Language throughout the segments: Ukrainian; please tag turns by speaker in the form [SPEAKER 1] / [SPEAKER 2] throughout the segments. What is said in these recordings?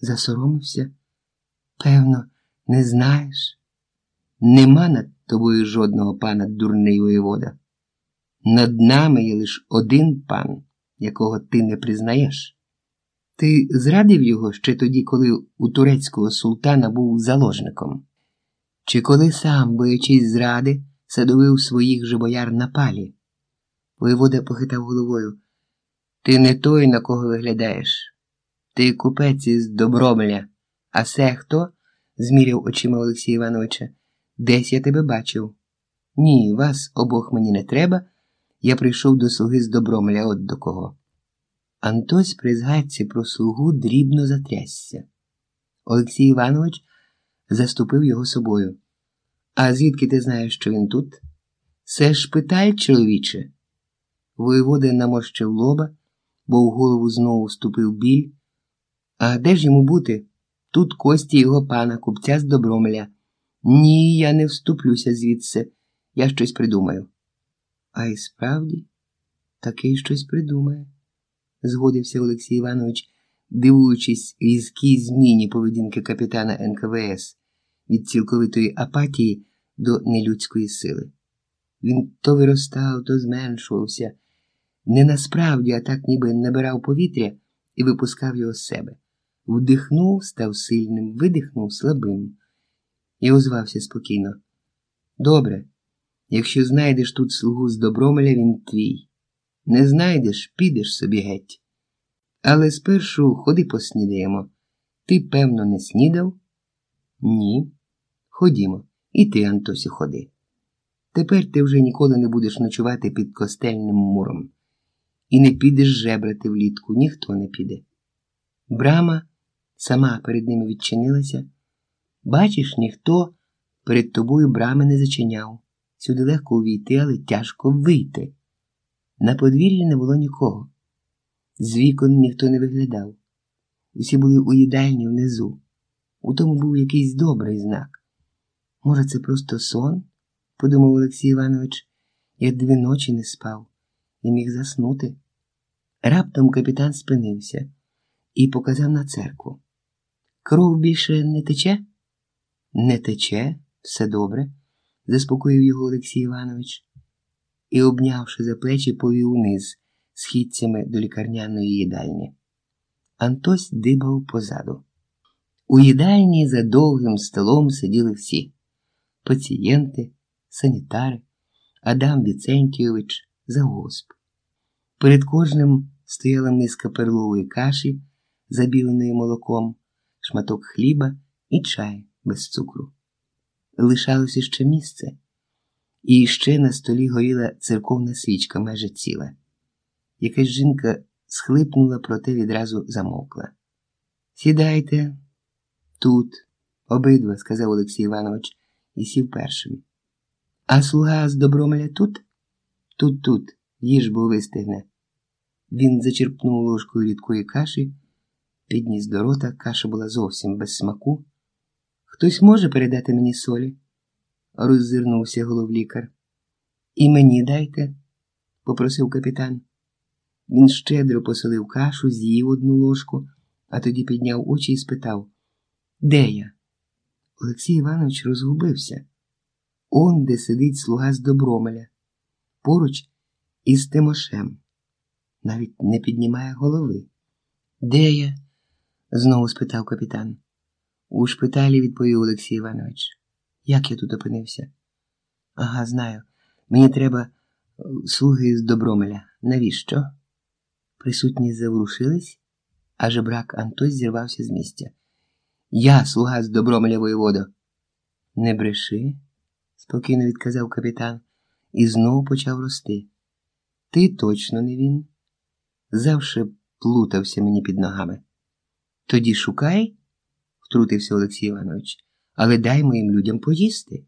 [SPEAKER 1] Засоромився? Певно, не знаєш? Нема над тобою жодного пана дурний воєвода. Над нами є лише один пан, якого ти не признаєш. Ти зрадив його ще тоді, коли у турецького султана був заложником, чи коли сам, боячись зради, садовив своїх же бояр на палі? Воєвода похитав головою. Ти не той, на кого виглядаєш. Ти купець із Добромля. А се хто? зміряв очима Олексія Івановича. Десь я тебе бачив. Ні, вас обох мені не треба. Я прийшов до слуги з Добромля от до кого. Антось при згадці про слугу дрібно затрясся. Олексій Іванович заступив його собою. А звідки ти знаєш, що він тут? Це шпиталь, чоловіче. Воєвода наморщив лоба, бо в голову знову вступив біль. А де ж йому бути? Тут кості його пана, купця з Добромеля. Ні, я не вступлюся звідси. Я щось придумаю. А й справді, таки щось придумає, згодився Олексій Іванович, дивуючись різкій зміні поведінки капітана НКВС від цілковитої апатії до нелюдської сили. Він то виростав, то зменшувався, не насправді, а так ніби набирав повітря і випускав його з себе. Вдихнув, став сильним, видихнув слабим і озвався спокійно. Добре, якщо знайдеш тут слугу з добромеля, він твій. Не знайдеш, підеш собі геть. Але спершу ходи поснідаємо. Ти, певно, не снідав? Ні. Ходімо, і ти, Антосю, ходи. Тепер ти вже ніколи не будеш ночувати під костельним муром. І не підеш жебрати влітку, ніхто не піде. Брама сама перед ними відчинилася. Бачиш, ніхто перед тобою брами не зачиняв. Сюди легко увійти, але тяжко вийти. На подвір'ї не було нікого. З вікон ніхто не виглядав. Усі були у їдальні внизу. У тому був якийсь добрий знак. Може, це просто сон? подумав Олексій Іванович. Я дві ночі не спав і міг заснути. Раптом капітан спинився і показав на церкву. Кров більше не тече? Не тече, все добре, заспокоїв його Олексій Іванович і, обнявши за плечі, повів униз східцями до лікарняної їдальні. Антось дибав позаду. У їдальні за довгим столом сиділи всі пацієнти, санітари, Адам Віцентійович, загосп. Перед кожним стояла миска перлової каші, забіленої молоком, шматок хліба і чай без цукру. Лишалося ще місце, і ще на столі горіла церковна свічка майже ціла. Якась жінка схлипнула, проте відразу замовкла. Сідайте тут, обидва, сказав Олексій Іванович і сів першим. А слуга з добромеля тут? Тут, тут, їж бо вистигне. Він зачерпнув ложкою рідкої каші, підніс до рота, каша була зовсім без смаку. Хтось може передати мені солі? роззирнувся головлікар. І мені дайте, попросив капітан. Він щедро посолив кашу, з'їв одну ложку, а тоді підняв очі і спитав Де я? Олексій Іванович розгубився. Он, де сидить слуга з Добромеля, поруч із Тимошем. Навіть не піднімає голови. Де я? Знову спитав капітан. У шпиталі відповів Олексій Іванович. Як я тут опинився? Ага, знаю. Мені треба е, слуги з Добромеля. Навіщо? Присутні заворушились, а жебрак Антось зірвався з місця. Я слуга з Добромеля воєводо. Не бреши, спокійно відказав капітан, і знову почав рости. Ти точно не він. Завше плутався мені під ногами. Тоді шукай, втрутився Олексій Іванович, але дай моїм людям поїсти.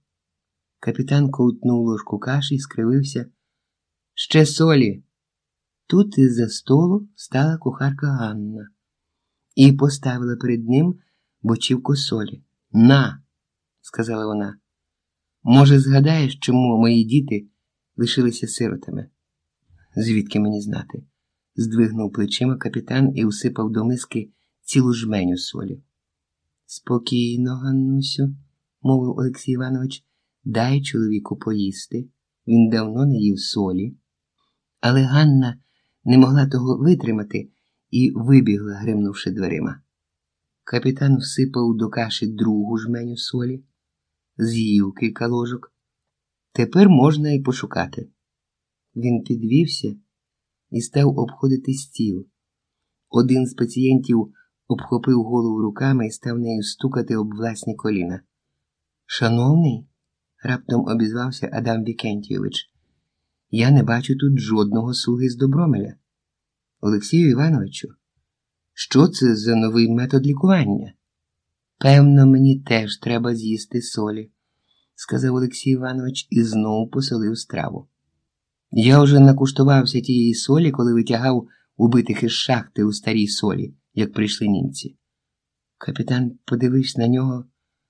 [SPEAKER 1] Капітан ковтнув ложку каші і скривився. Ще солі. Тут із за столу стала кухарка Ганна і поставила перед ним бочівку солі. На, сказала вона. Може, згадаєш, чому мої діти лишилися сиротами? Звідки мені знати? здвигнув плечима капітан і усипав до миски цілу жменю солі. Спокійно, Ганнусю, мовив Олексій Іванович, дай чоловіку поїсти. Він давно не їв солі. Але Ганна не могла того витримати і вибігла, гримнувши дверима. Капітан всипав до каші другу жменю солі, з'їв кілька ложок. Тепер можна і пошукати. Він підвівся і став обходити стіл. Один з пацієнтів обхопив голову руками і став нею стукати об власні коліна. Шановний, раптом обізвався Адам Вікентійович, я не бачу тут жодного слуги з Добромеля. Олексію Івановичу, що це за новий метод лікування? Певно, мені теж треба з'їсти солі, сказав Олексій Іванович і знову посолив страву. Я вже накуштувався тієї солі, коли витягав убитих із шахти у старій солі, як прийшли німці. Капітан подивився на нього